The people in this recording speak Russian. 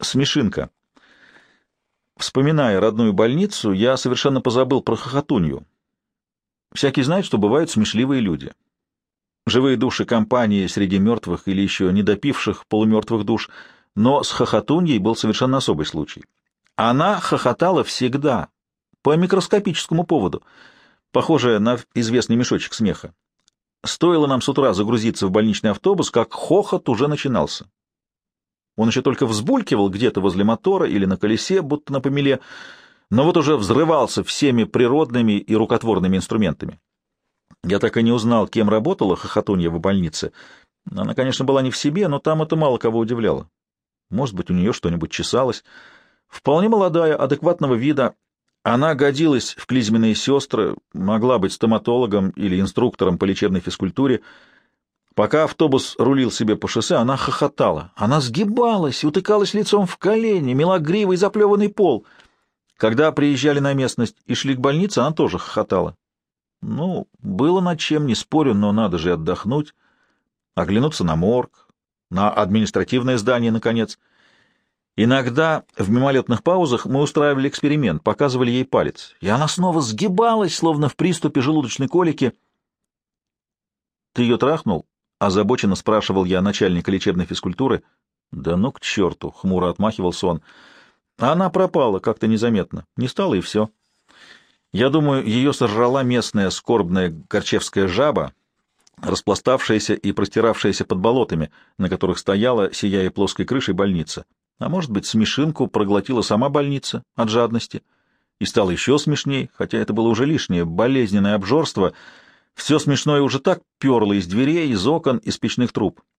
Смешинка. Вспоминая родную больницу, я совершенно позабыл про хохотунью. Всякий знает, что бывают смешливые люди. Живые души компании среди мертвых или еще недопивших полумертвых душ, но с хохотуньей был совершенно особый случай. Она хохотала всегда, по микроскопическому поводу, похожая на известный мешочек смеха. Стоило нам с утра загрузиться в больничный автобус, как хохот уже начинался. Он еще только взбулькивал где-то возле мотора или на колесе, будто на помеле, но вот уже взрывался всеми природными и рукотворными инструментами. Я так и не узнал, кем работала хохотунья в больнице. Она, конечно, была не в себе, но там это мало кого удивляло. Может быть, у нее что-нибудь чесалось. Вполне молодая, адекватного вида, она годилась в клизменные сестры, могла быть стоматологом или инструктором по лечебной физкультуре — Пока автобус рулил себе по шоссе, она хохотала. Она сгибалась, утыкалась лицом в колени, мела гривой заплеванный пол. Когда приезжали на местность и шли к больнице, она тоже хохотала. Ну, было над чем, не спорю, но надо же отдохнуть, оглянуться на морг, на административное здание, наконец. Иногда в мимолетных паузах мы устраивали эксперимент, показывали ей палец, и она снова сгибалась, словно в приступе желудочной колики. «Ты ее трахнул?» — озабоченно спрашивал я начальника лечебной физкультуры. «Да ну к черту!» — хмуро отмахивался он. она пропала как-то незаметно. Не стало и все. Я думаю, ее сожрала местная скорбная горчевская жаба, распластавшаяся и простиравшаяся под болотами, на которых стояла, сияя плоской крышей, больница. А может быть, смешинку проглотила сама больница от жадности. И стало еще смешней, хотя это было уже лишнее, болезненное обжорство — все смешное уже так перло из дверей, из окон, из печных труб.